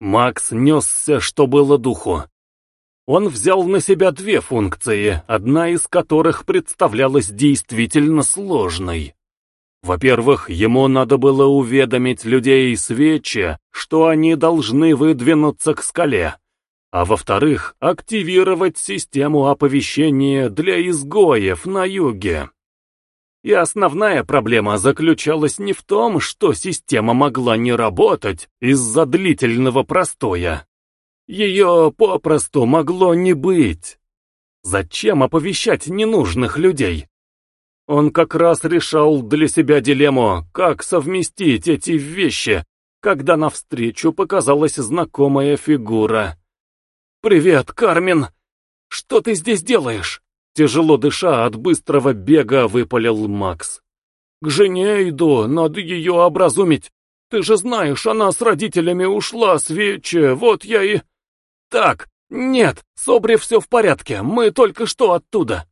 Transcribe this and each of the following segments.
Макс несся, что было духу. Он взял на себя две функции, одна из которых представлялась действительно сложной. Во-первых, ему надо было уведомить людей свечи, что они должны выдвинуться к скале, а во-вторых, активировать систему оповещения для изгоев на юге. И основная проблема заключалась не в том, что система могла не работать из-за длительного простоя. Ее попросту могло не быть. Зачем оповещать ненужных людей? Он как раз решал для себя дилемму, как совместить эти вещи, когда навстречу показалась знакомая фигура. «Привет, Кармен! Что ты здесь делаешь?» Тяжело дыша от быстрого бега выпалил Макс. «К жене иду, надо ее образумить. Ты же знаешь, она с родителями ушла с вече, вот я и...» «Так, нет, с Обри все в порядке, мы только что оттуда.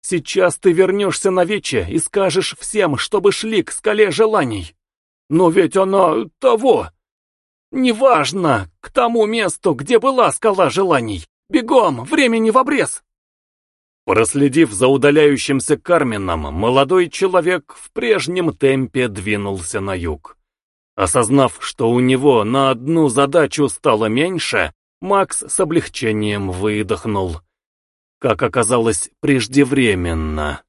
Сейчас ты вернешься на вече и скажешь всем, чтобы шли к скале желаний. Но ведь она того...» «Неважно, к тому месту, где была скала желаний. Бегом, времени в обрез!» Проследив за удаляющимся Карменом, молодой человек в прежнем темпе двинулся на юг. Осознав, что у него на одну задачу стало меньше, Макс с облегчением выдохнул. Как оказалось, преждевременно.